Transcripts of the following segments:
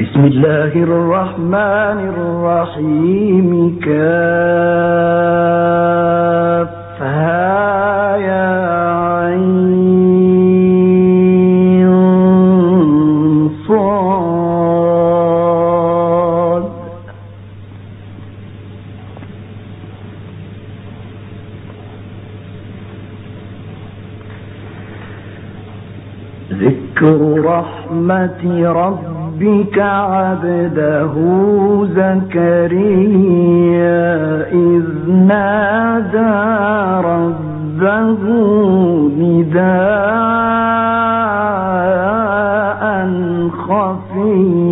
بسم الله الرحمن الرحيم. كافها يا عين صاد. ذكر رحمة ربك عبده زكريا إذ نادى ربه نداء خفيا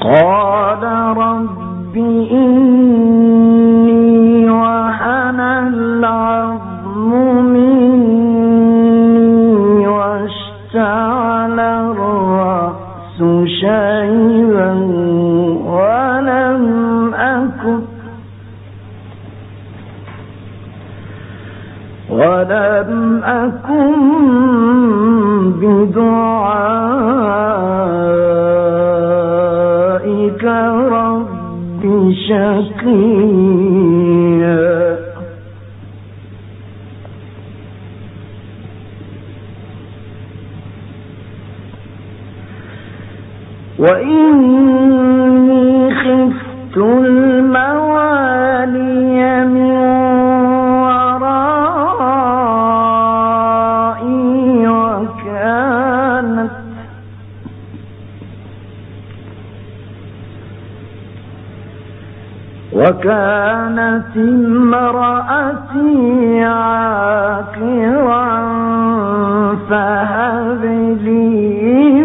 قال رب إني شقيا وإني خفت الموالي وكانت امرأتي عاقرا فهب لي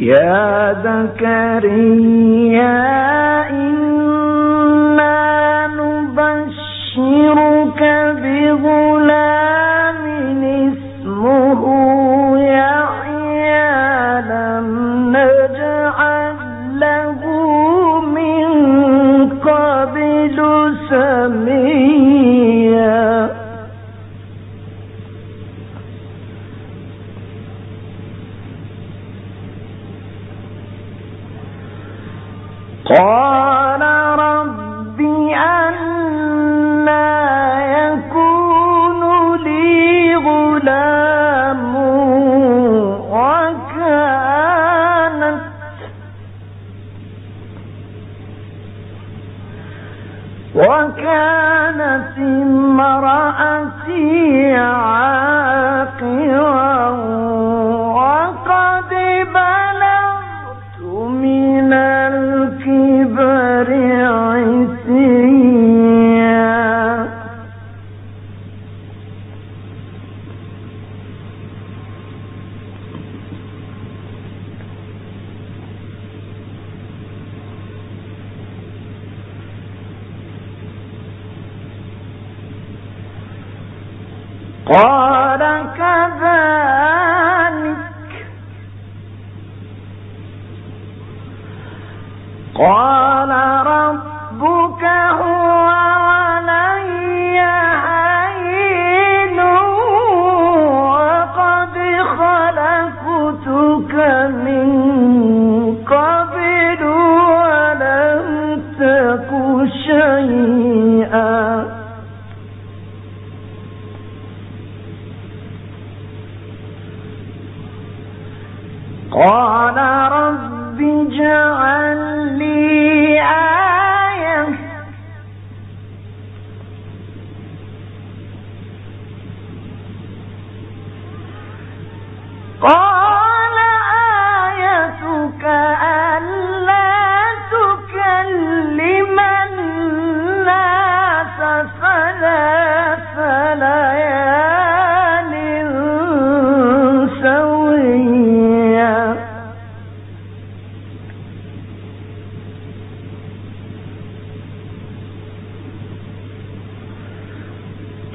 يا زكريا إنا وكانت امرأتي عاقرا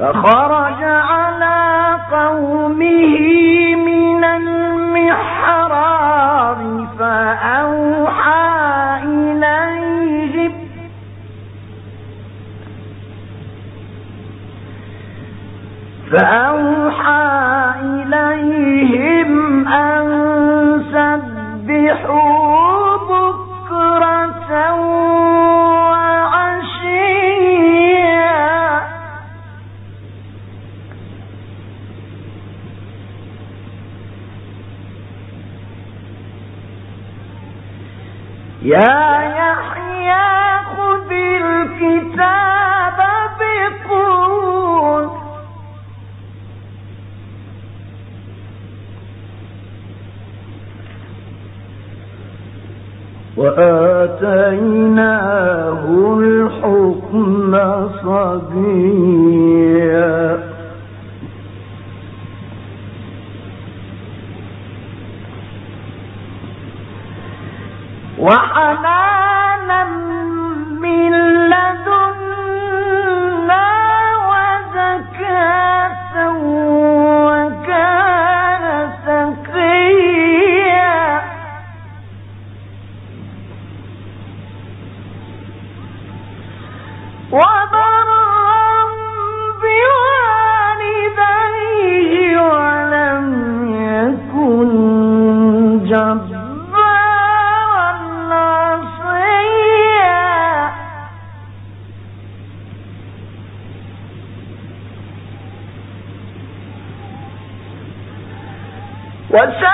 فخرج وآتيناه What's up?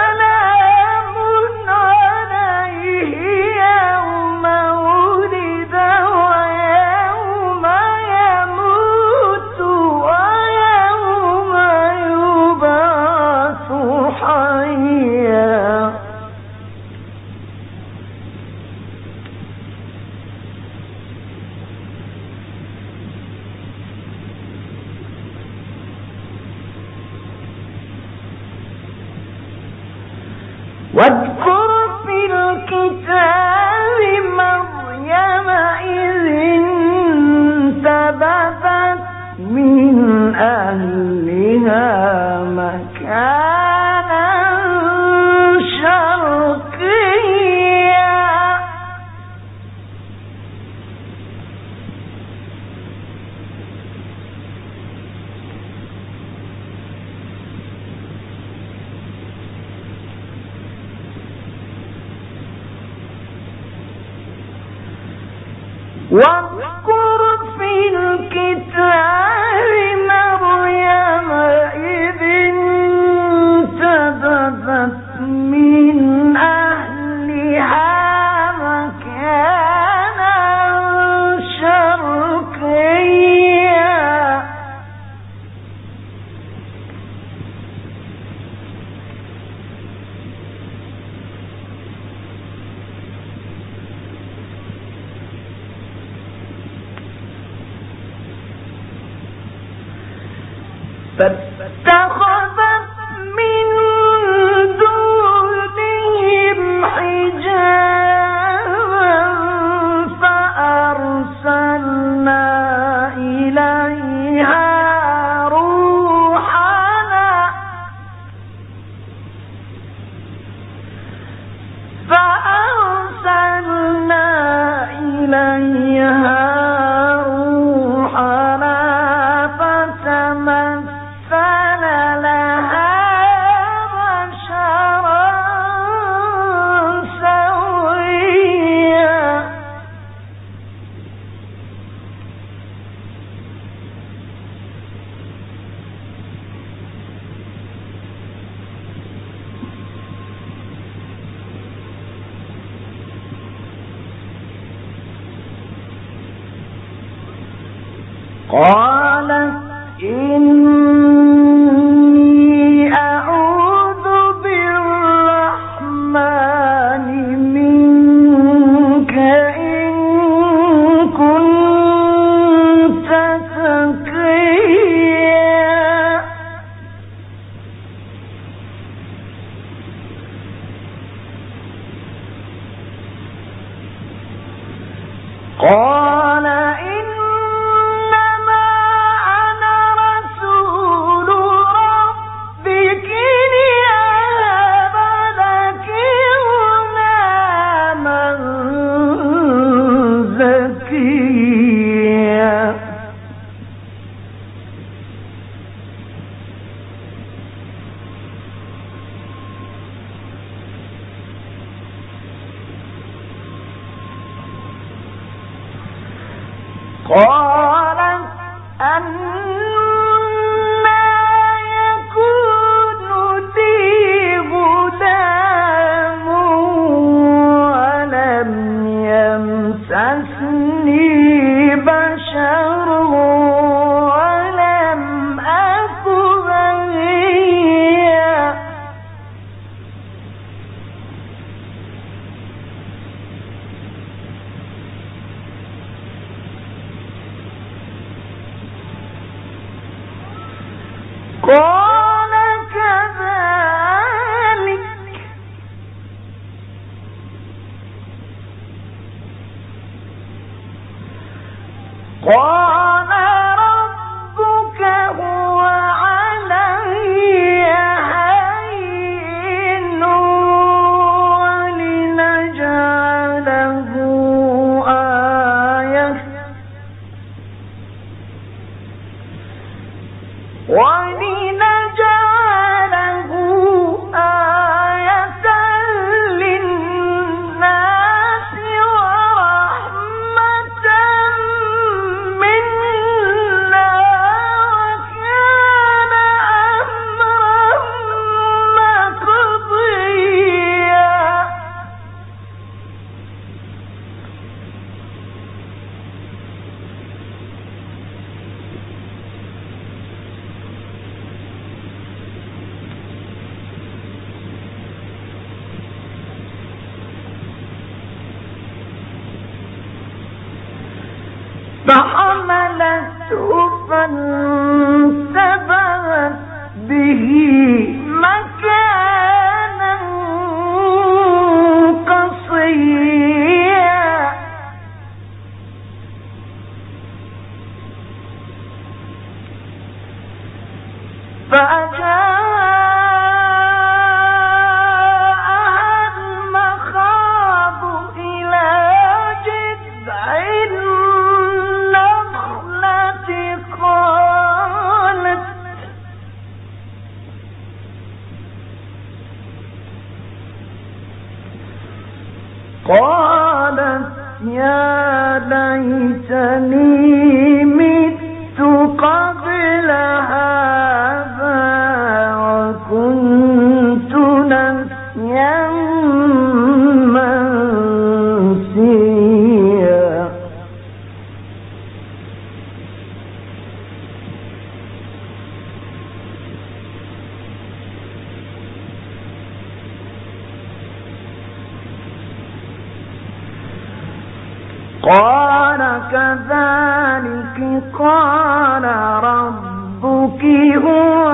قال كذلك قال ربك هو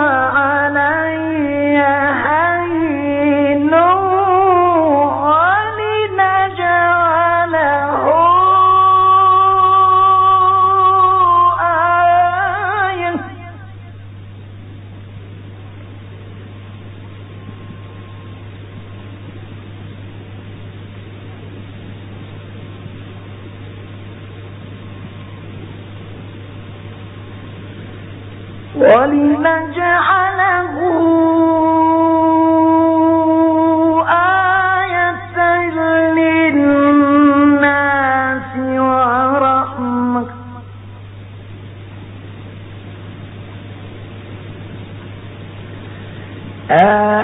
من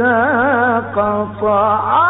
ساق صعد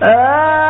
Ah!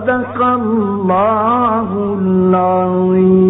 صدق الله العظيم.